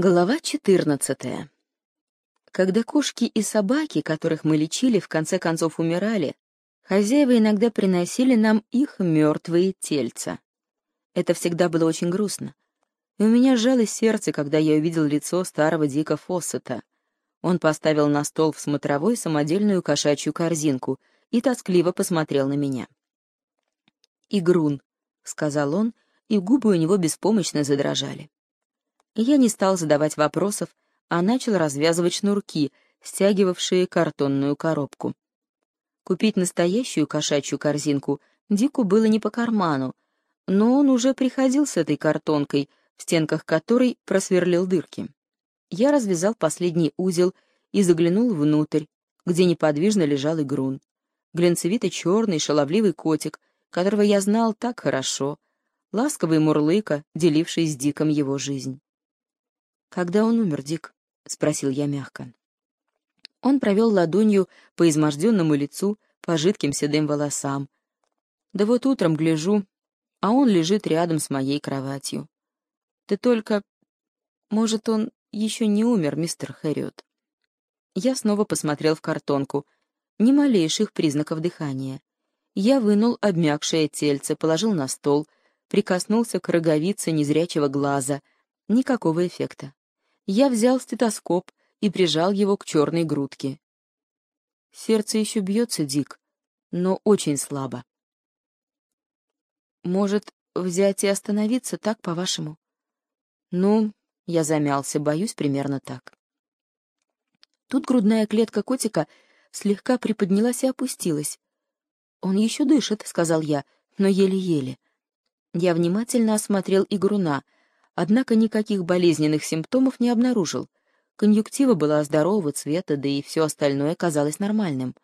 Глава 14. Когда кошки и собаки, которых мы лечили, в конце концов умирали, хозяева иногда приносили нам их мертвые тельца. Это всегда было очень грустно. И у меня сжалось сердце, когда я увидел лицо старого Дика Фоссета. Он поставил на стол в смотровой самодельную кошачью корзинку и тоскливо посмотрел на меня. «Игрун», — сказал он, и губы у него беспомощно задрожали. Я не стал задавать вопросов, а начал развязывать шнурки, стягивавшие картонную коробку. Купить настоящую кошачью корзинку Дику было не по карману, но он уже приходил с этой картонкой, в стенках которой просверлил дырки. Я развязал последний узел и заглянул внутрь, где неподвижно лежал игрун. Глянцевито-черный шаловливый котик, которого я знал так хорошо, ласковый мурлыка, деливший с Диком его жизнь. «Когда он умер, Дик?» — спросил я мягко. Он провел ладонью по изможденному лицу, по жидким седым волосам. Да вот утром гляжу, а он лежит рядом с моей кроватью. Ты только... Может, он еще не умер, мистер Хэриот? Я снова посмотрел в картонку. Ни малейших признаков дыхания. Я вынул обмякшее тельце, положил на стол, прикоснулся к роговице незрячего глаза. Никакого эффекта я взял стетоскоп и прижал его к черной грудке. Сердце еще бьется, Дик, но очень слабо. Может, взять и остановиться так, по-вашему? Ну, я замялся, боюсь, примерно так. Тут грудная клетка котика слегка приподнялась и опустилась. «Он еще дышит», — сказал я, — «но еле-еле». Я внимательно осмотрел игруна — однако никаких болезненных симптомов не обнаружил. Конъюнктива была здорового цвета, да и все остальное казалось нормальным.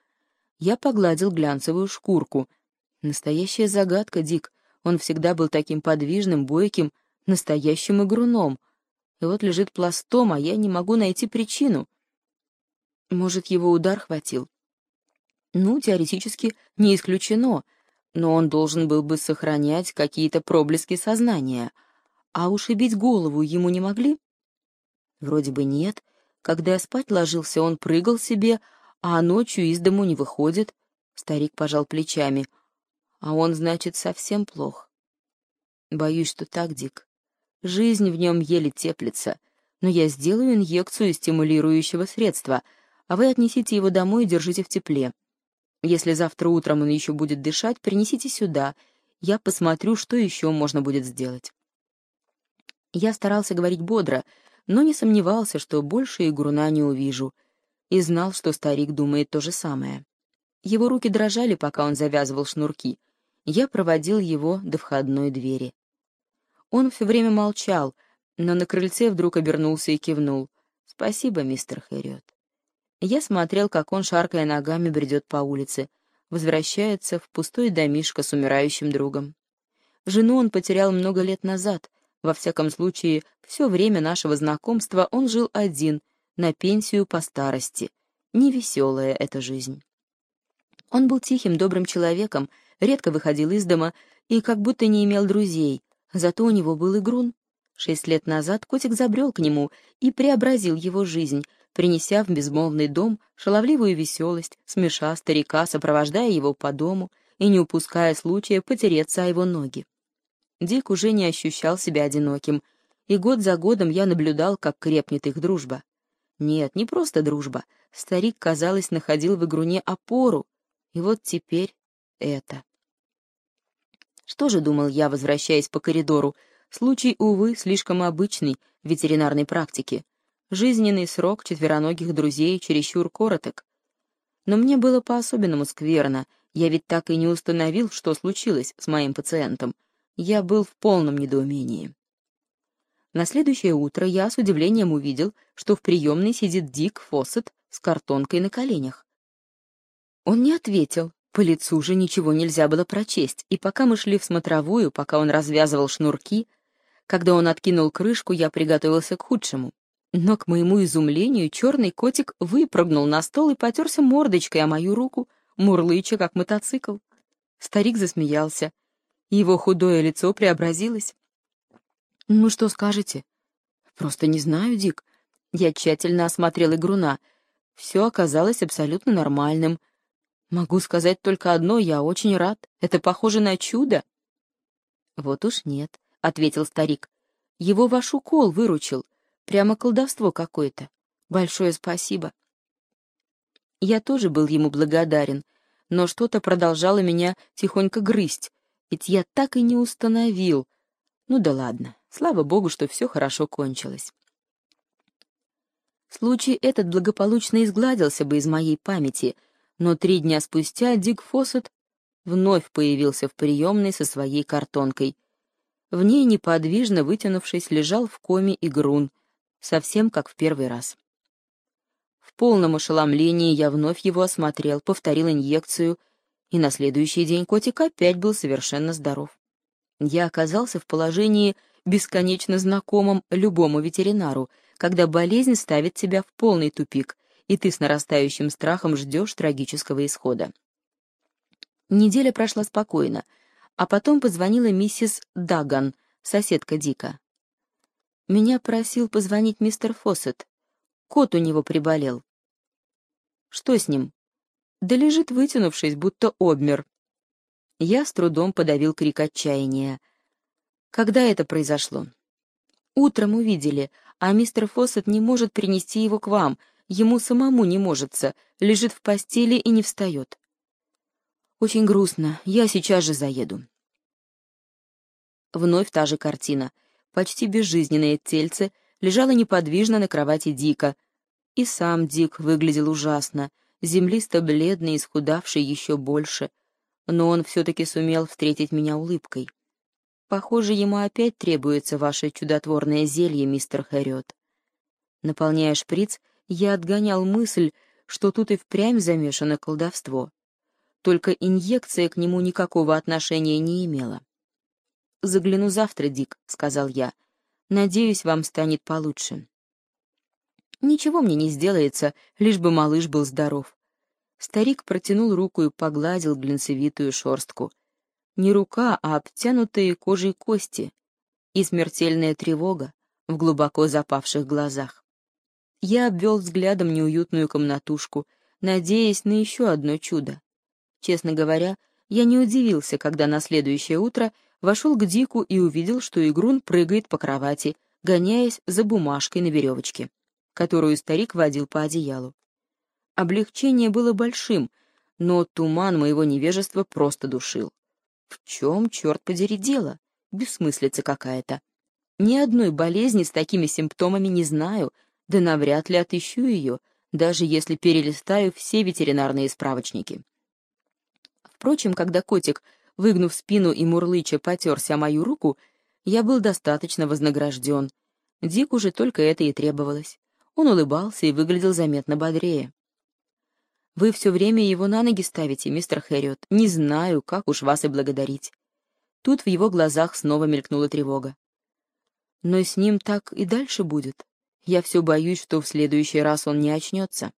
Я погладил глянцевую шкурку. Настоящая загадка, Дик. Он всегда был таким подвижным, бойким, настоящим игруном. И вот лежит пластом, а я не могу найти причину. Может, его удар хватил? Ну, теоретически, не исключено, но он должен был бы сохранять какие-то проблески сознания — а ушибить голову ему не могли? Вроде бы нет. Когда я спать ложился, он прыгал себе, а ночью из дому не выходит. Старик пожал плечами. А он, значит, совсем плох. Боюсь, что так, Дик. Жизнь в нем еле теплится. Но я сделаю инъекцию стимулирующего средства, а вы отнесите его домой и держите в тепле. Если завтра утром он еще будет дышать, принесите сюда. Я посмотрю, что еще можно будет сделать. Я старался говорить бодро, но не сомневался, что больше игруна не увижу, и знал, что старик думает то же самое. Его руки дрожали, пока он завязывал шнурки. Я проводил его до входной двери. Он все время молчал, но на крыльце вдруг обернулся и кивнул. «Спасибо, мистер Хэрриот». Я смотрел, как он, шаркая ногами, бредет по улице, возвращается в пустой домишко с умирающим другом. Жену он потерял много лет назад, во всяком случае, все время нашего знакомства он жил один, на пенсию по старости. Невеселая эта жизнь. Он был тихим, добрым человеком, редко выходил из дома и как будто не имел друзей, зато у него был игрун. Шесть лет назад котик забрел к нему и преобразил его жизнь, принеся в безмолвный дом шаловливую веселость, смеша старика, сопровождая его по дому и не упуская случая потереться о его ноги. Дик уже не ощущал себя одиноким, и год за годом я наблюдал, как крепнет их дружба. Нет, не просто дружба. Старик, казалось, находил в игруне опору, и вот теперь это. Что же думал я, возвращаясь по коридору? Случай, увы, слишком обычный в ветеринарной практике. Жизненный срок четвероногих друзей чересчур короток. Но мне было по-особенному скверно, я ведь так и не установил, что случилось с моим пациентом я был в полном недоумении. На следующее утро я с удивлением увидел, что в приемной сидит Дик Фоссет с картонкой на коленях. Он не ответил, по лицу же ничего нельзя было прочесть, и пока мы шли в смотровую, пока он развязывал шнурки, когда он откинул крышку, я приготовился к худшему. Но, к моему изумлению, черный котик выпрыгнул на стол и потерся мордочкой о мою руку, мурлыча, как мотоцикл. Старик засмеялся. Его худое лицо преобразилось. «Ну что скажете?» Просто не знаю, Дик. Я тщательно осмотрел игруна. Все оказалось абсолютно нормальным. Могу сказать только одно, я очень рад. Это похоже на чудо. Вот уж нет, — ответил старик. Его ваш укол выручил. Прямо колдовство какое-то. Большое спасибо. Я тоже был ему благодарен, но что-то продолжало меня тихонько грызть, ведь я так и не установил. Ну да ладно, слава богу, что все хорошо кончилось. Случай этот благополучно изгладился бы из моей памяти, но три дня спустя Дик Фоссет вновь появился в приемной со своей картонкой. В ней, неподвижно вытянувшись, лежал в коме игрун, совсем как в первый раз. В полном ошеломлении я вновь его осмотрел, повторил инъекцию, и на следующий день котик опять был совершенно здоров. Я оказался в положении, бесконечно знакомом любому ветеринару, когда болезнь ставит тебя в полный тупик, и ты с нарастающим страхом ждешь трагического исхода. Неделя прошла спокойно, а потом позвонила миссис Даган, соседка Дика. Меня просил позвонить мистер Фоссет. Кот у него приболел. Что с ним? Да лежит вытянувшись, будто обмер. Я с трудом подавил крик отчаяния. Когда это произошло? Утром увидели, а мистер Фоссет не может принести его к вам, ему самому не можется, лежит в постели и не встает. Очень грустно, я сейчас же заеду. Вновь та же картина. Почти безжизненное тельце лежало неподвижно на кровати Дика. И сам Дик выглядел ужасно, землисто-бледный, исхудавший еще больше. Но он все-таки сумел встретить меня улыбкой. Похоже, ему опять требуется ваше чудотворное зелье, мистер Хэрриот. Наполняя шприц, я отгонял мысль, что тут и впрямь замешано колдовство. Только инъекция к нему никакого отношения не имела. «Загляну завтра, Дик», — сказал я. «Надеюсь, вам станет получше». «Ничего мне не сделается, лишь бы малыш был здоров». Старик протянул руку и погладил глинцевитую шорстку — не рука, а обтянутые кожей кости и смертельная тревога в глубоко запавших глазах. Я обвел взглядом неуютную комнатушку, надеясь на еще одно чудо. Честно говоря, я не удивился, когда на следующее утро вошел к Дику и увидел, что Игрун прыгает по кровати, гоняясь за бумажкой на веревочке, которую старик водил по одеялу. Облегчение было большим, но туман моего невежества просто душил. В чем, черт подери, дело? Бессмыслица какая-то. Ни одной болезни с такими симптомами не знаю, да навряд ли отыщу ее, даже если перелистаю все ветеринарные справочники. Впрочем, когда котик, выгнув спину и мурлыча, потерся мою руку, я был достаточно вознагражден. Дик уже только это и требовалось. Он улыбался и выглядел заметно бодрее. Вы все время его на ноги ставите, мистер Хэрриот. Не знаю, как уж вас и благодарить. Тут в его глазах снова мелькнула тревога. Но с ним так и дальше будет. Я все боюсь, что в следующий раз он не очнется.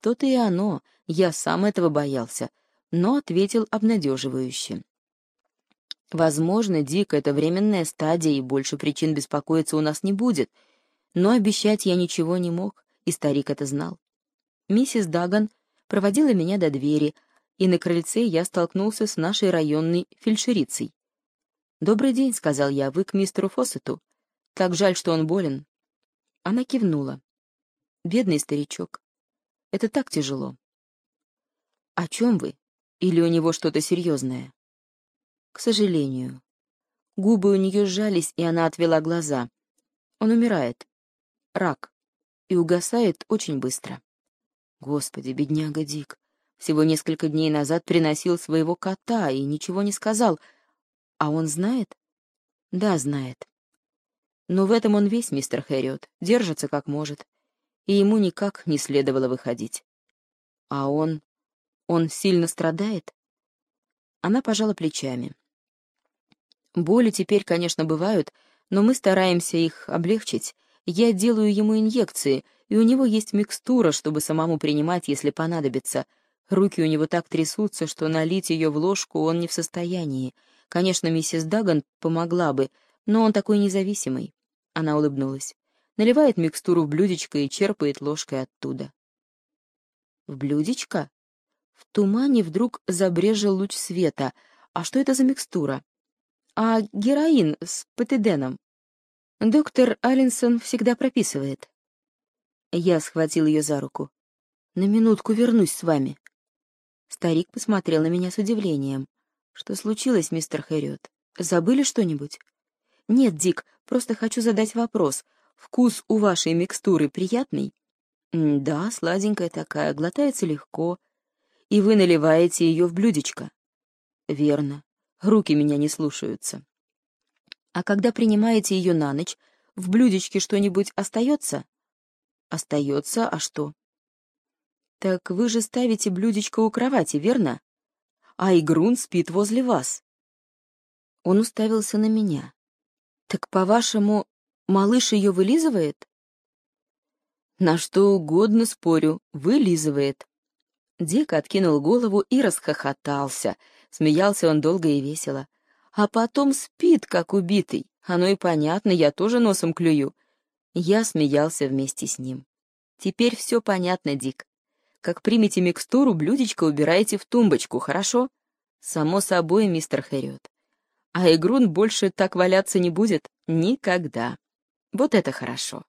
То-то и оно, я сам этого боялся, но ответил обнадеживающе. Возможно, Дик — это временная стадия, и больше причин беспокоиться у нас не будет, но обещать я ничего не мог, и старик это знал. Миссис Даган проводила меня до двери, и на крыльце я столкнулся с нашей районной фельдшерицей. «Добрый день», — сказал я, — «вы к мистеру Фоссету. Так жаль, что он болен». Она кивнула. «Бедный старичок. Это так тяжело». «О чем вы? Или у него что-то серьезное?» «К сожалению». Губы у нее сжались, и она отвела глаза. «Он умирает. Рак. И угасает очень быстро». Господи, бедняга Дик. Всего несколько дней назад приносил своего кота и ничего не сказал. А он знает? Да, знает. Но в этом он весь, мистер Хэрриот, держится как может. И ему никак не следовало выходить. А он... он сильно страдает? Она пожала плечами. Боли теперь, конечно, бывают, но мы стараемся их облегчить. Я делаю ему инъекции — и у него есть микстура, чтобы самому принимать, если понадобится. Руки у него так трясутся, что налить ее в ложку он не в состоянии. Конечно, миссис Даган помогла бы, но он такой независимый. Она улыбнулась. Наливает микстуру в блюдечко и черпает ложкой оттуда. В блюдечко? В тумане вдруг забрежил луч света. А что это за микстура? А героин с патиденом? Доктор Алленсон всегда прописывает. Я схватил ее за руку. На минутку вернусь с вами. Старик посмотрел на меня с удивлением. Что случилось, мистер Хэрриот? Забыли что-нибудь? Нет, Дик, просто хочу задать вопрос. Вкус у вашей микстуры приятный? Да, сладенькая такая, глотается легко. И вы наливаете ее в блюдечко. Верно. Руки меня не слушаются. А когда принимаете ее на ночь, в блюдечке что-нибудь остается? Остается, а что? Так вы же ставите блюдечко у кровати, верно? А Игрун спит возле вас. Он уставился на меня. Так, по-вашему, малыш ее вылизывает? На что угодно спорю, вылизывает. Дик откинул голову и расхохотался. Смеялся он долго и весело. А потом спит, как убитый. Оно и понятно, я тоже носом клюю. Я смеялся вместе с ним. Теперь все понятно, Дик. Как примете микстуру, блюдечко убираете в тумбочку, хорошо? Само собой, мистер Хэрриот. А Игрун больше так валяться не будет никогда. Вот это хорошо.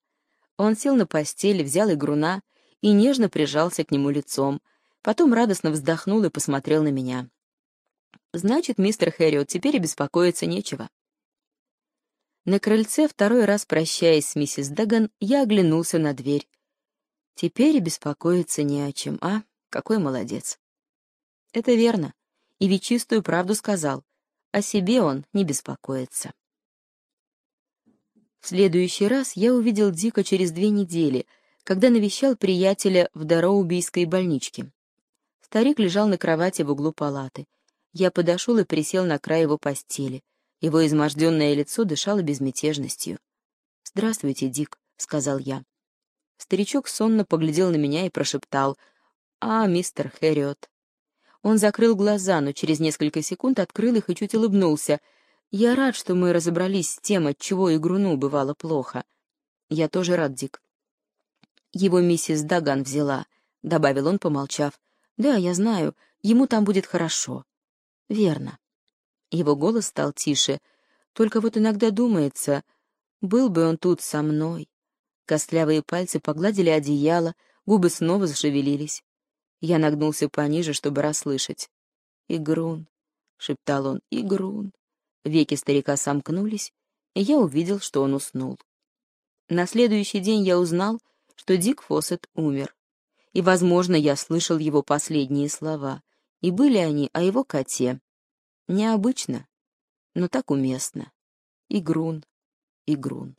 Он сел на постель, взял Игруна и нежно прижался к нему лицом, потом радостно вздохнул и посмотрел на меня. Значит, мистер Хэрриот, теперь и беспокоиться нечего. На крыльце, второй раз прощаясь с миссис Даган, я оглянулся на дверь. Теперь и беспокоиться не о чем, а? Какой молодец. Это верно. И ведь чистую правду сказал. О себе он не беспокоится. В следующий раз я увидел Дика через две недели, когда навещал приятеля в Дороубийской больничке. Старик лежал на кровати в углу палаты. Я подошел и присел на край его постели. Его изможденное лицо дышало безмятежностью. «Здравствуйте, Дик», — сказал я. Старичок сонно поглядел на меня и прошептал «А, мистер Хэрриот». Он закрыл глаза, но через несколько секунд открыл их и чуть улыбнулся. «Я рад, что мы разобрались с тем, от чего игруну бывало плохо. Я тоже рад, Дик». «Его миссис Даган взяла», — добавил он, помолчав. «Да, я знаю, ему там будет хорошо». Верно. Его голос стал тише. Только вот иногда думается, был бы он тут со мной. Костлявые пальцы погладили одеяло, губы снова зашевелились. Я нагнулся пониже, чтобы расслышать. «Игрун», — шептал он, — «игрун». Веки старика сомкнулись, и я увидел, что он уснул. На следующий день я узнал, что Дик Фоссет умер. И, возможно, я слышал его последние слова — и были они о его коте. Необычно, но так уместно. Игрун, игрун.